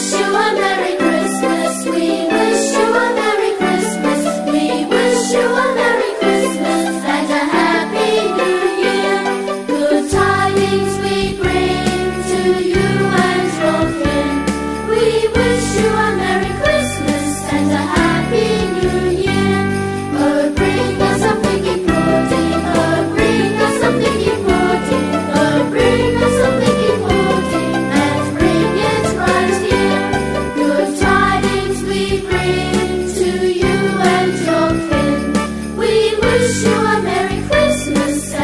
wish you a Merry Christmas.